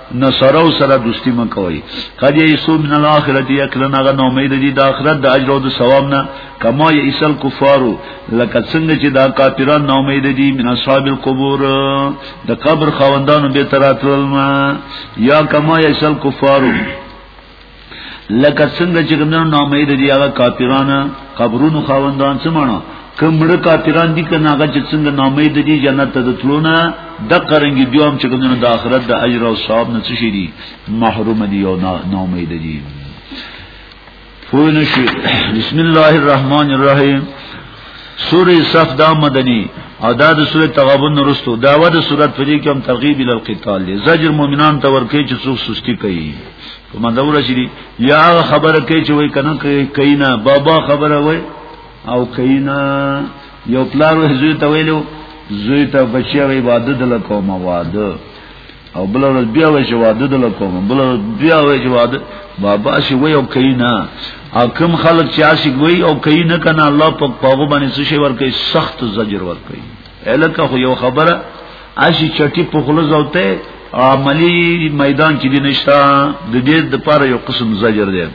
A: نصرو سره دوستی من کوي قد یسو من الاخرت یکلن هغه نو امید دي د اخرت د اجر او د ثواب نه کما یسل کفارو لکه څنګه چې دا کافران نو امید دي من اصحاب القبور د قبر خوندانو به تراتل یا کما یسل کفارو لکه څنګه چې کومو نامې د دې هغه کافرانو قبرونو خاوندان څه مانو کومړه کافران دي کنه هغه چې څنګه نامې د دې جنت ته تلونه د قرنګي دیوم چې کومو د آخرت د اجر او ثواب نه څه شي دي محروم دي او نامې د دې فوینشی بسم الله الرحمن الرحیم سوره صف دا مدنی او دا د سوره تغابن نورستو دا و د سوره فریق هم ترغیب ال القتال دی زجر مؤمنان ته ورکه چې څوک سستی کوي په مندور شي یا خبره کوي چې وای کنه کوي نه بابا خبره وای او کوي نه یو پلار وې زوی ته ویلو زوی ته بچیا وې عبادت لکوم واده او بل ورځ بیا وای چې واده دل کوم بل ورځ بیا وای چې واده بابا شي وای او کوي نه او کوم خلک چې عاشق وای او کوي نه کنه الله په پاغو باندې څه شي ور کوي سخت زجر ور کوي الکه خو یو خبره اشي چټي په خلوز اوته عملی میدان کې دي نشتا د دې د پاره یو قسم زجر دی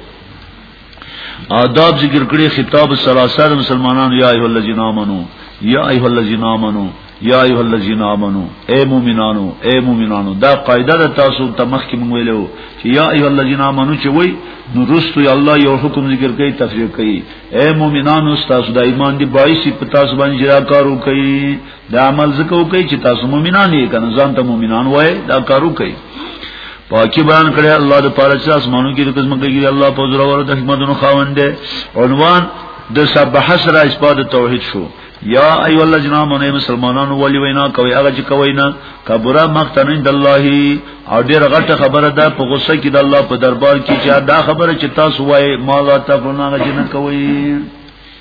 A: آداب ذکر کړی خطاب السلاسل مسلمانان یا ایه الذین آمنو یا ایه الذین آمنو یا ایه الذین آمنو اے مومنانو اے مومنانو دا قاعده ده تاسو ته مخکې مونږ ویلو چې یا ایه الذین آمنو چې وای نو رستو یا الله یو حکم ذکر کوي تفریق کوي اے مومنانو تاسو د ایمان دی باعث په تاسو باندې جرا کارو کوي دا عمل زکه وکي چې تاسو مؤمنان یې کنه ځان ته مؤمنان وای دا کارو کوي پاکی بیان کړی الله د پاره چې اسمانو کې د قسمه کې الله په زړه ور د حکمتونو خاوند دی عنوان د سبح سره اسپاد توحید شو یا ایو الله جنا مونږ مسلمانانو ولی وینا کوي هغه چې کوي نه کبره مقتنین د الله او ډیر غټه خبره ده په غصه کې د الله په دربار کې چې دا خبره چې تاسو وایي ما لا تفرنا جن کوي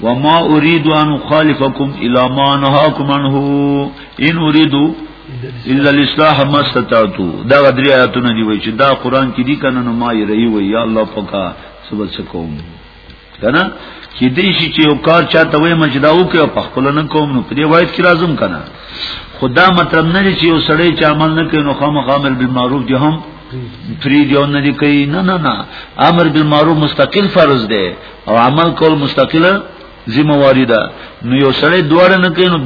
A: وما اريد ان اخالفكم الى ما نهاكم عنه ان اريد الا الاصلاح ما استطعت دا غدري آیاتونه دی وای چې دا قران کې دي کنه نو ما یې رہی وای یا الله پکا سبل سکوم کنه چې دې شي چې یو کار چاته وای مې دا وکړ په خپل نه کوم نو پرې وای چې لازم کنه خدا مطلب نه چې یو سړی چې عمل نه کوي نو خامخامل بالمعروف دي هم فری دیو نه دی کوي نه نه نه امر بالمعروف مستقل فرض دی او عمل کول مستقله ذمہ واری ده نو یو سړی دواړه نه کوي نو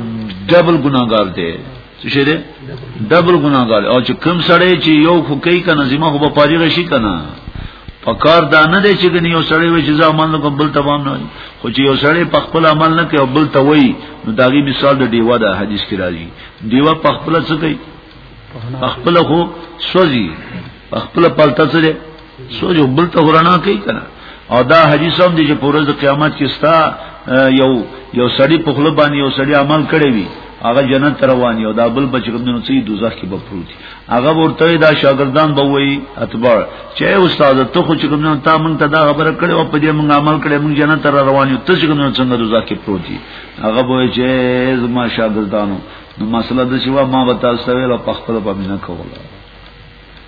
A: ډبل ګناګار دی څه شي دی ډبل ګناګار او چې کم سړی چې یو خو کوي کنه ذمہ خو به پاری راشي کنه پکار دا نه دی چې ګنې یو سړی وي چې ځامن نو بل تمام نه خو چې یو سړی په خپل عمل نه کوي او بل ته وایي نو داغي مثال د دیوا ده حدیث کې راځي دیوا په خپل څه کوي خپل خو سوځي خپل پالتا سره سو جو بل ته ورنا کوي کنه او دا حدیث هم دی چې پورز قیامت کې ستا یو یو سړی په خپل باندې یو سړی عمل کړی وي هغه جنت ته روان یو دا بل بچ کومنو چې دوزخ کې بپروت هغه ورته دا شاګردان به وایي اتباع چې استاد ته خو چې کومنو تا مونږ ته دا خبره کړې او په دې مونږ عمل کړې مونږ جنت ته روان یو ته چې کومنو څنګه دوزخ کې پروت دي هغه به چې زما شاګردانو نو مسله د شوا ما وتا سویل او پخپل په مینه کوله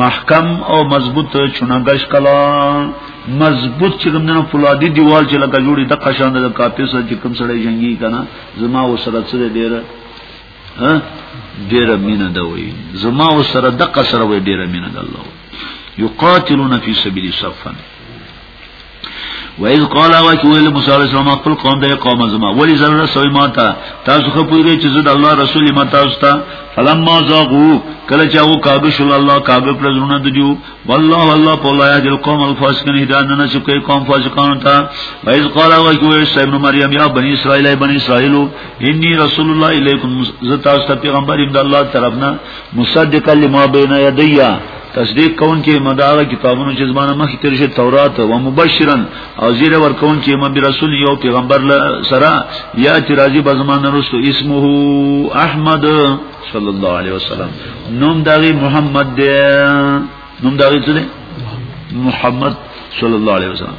A: محکم او مضبوط چونګش کلا مضبوط چې کوم نه فولادي دیوال چې لکه جوړي د قشان د کاپي سره چې کوم سره جنگي کنه زما وسره سره ډیر ها ډیر مینه دا وي زما وسره د قصر وي ډیر مینه د الله یقاتلون فی سبیل صفن و اذ قال وكيل موسى عليه السلام خپل قوم د قوم زما ولی ضرورت سوی ما ته تاسو خو پوهیږئ چې زه د الله رسول ما تاسو ته فلما زاغو کله چې هغه کاږي شول الله کاږي پر زړونه دیو والله الله په الله یاد القوم الفاسقین هدایت نه چې کوي قوم فاسقان ته وایز قال او کوي سید مریم یا بنی اسرائیل ای بنی اسرائیل انی رسول الله الیکم زتا است پیغمبر د الله طرفنا مصدقا لما بین یدیا تصدیق کون کې مداغه کتابونو چې زمانه مخکې تیر شي تورات او مبشرا او زیر ور کون کې مبي رسول یو پیغمبر سره یا چې راځي به زمانه رسو اسمه احمد صلی الله علیه وسلم نوم دغه محمد دی نوم دغه څه دی محمد صلی الله علیه وسلم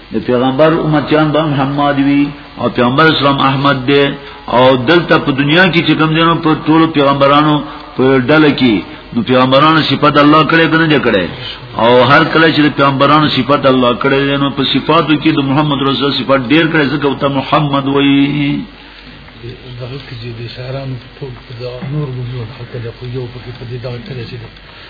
A: د پیغمبر امتیان به محمد وی او پیغمبر اسلام احمد دی او دلته په دنیا کې چې کوم دینو په ټولو پیغمبرانو په ډله کې نو پیغمبرانو صفات الله کړي کنه دې کړي او هر کله چې پیغمبرانو صفات الله کړي نو په صفاتو کې د محمد رسول صفات ډیر کړي ځکه ته محمد وی
C: دغه کې د اشاره نور مليون حتی د یو په کې په دې دا کړی چې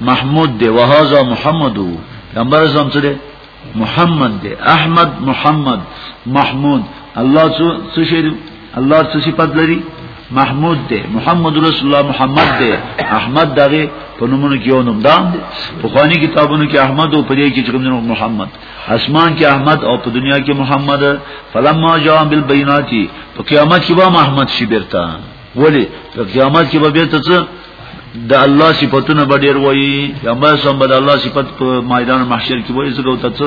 A: محمود دی وهذا محمد پیغمبر زم څه دی محمد دی احمد محمد محمود الله څه شي الله څه صفات لري محمود دی محمد رسول الله محمد دی احمد دغه په نومونو کې یو نوم دام دی په خواني کتابونو کې احمد او په دې کې کوم نوم محمد اسمان کې احمد او په دنیا کې محمد فلما جاء بالبينات په قیامت کې به محمد شي بیرته ولی په قیامت کې به بیرته څه د الله صفاتونه به ډیر وایي یا ما سم به د الله صفات په میدان محشر کې وایي زګو تاسو